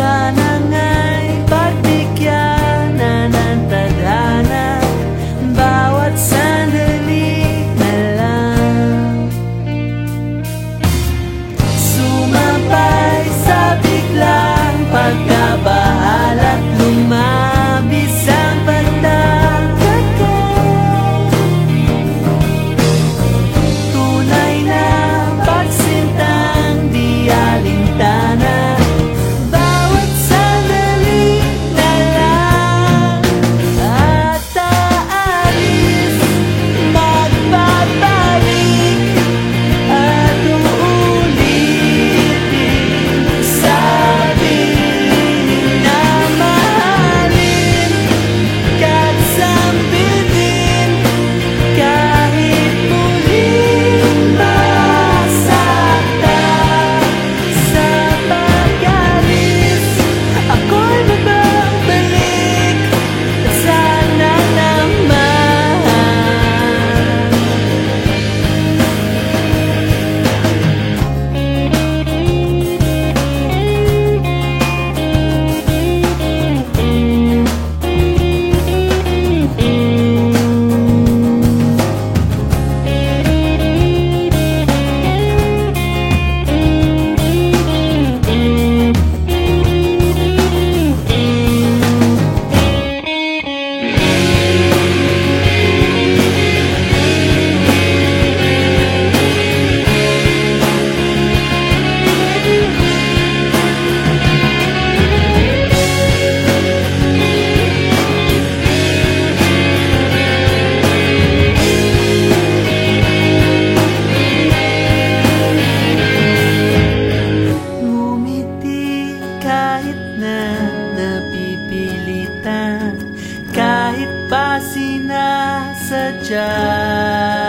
sana. saja.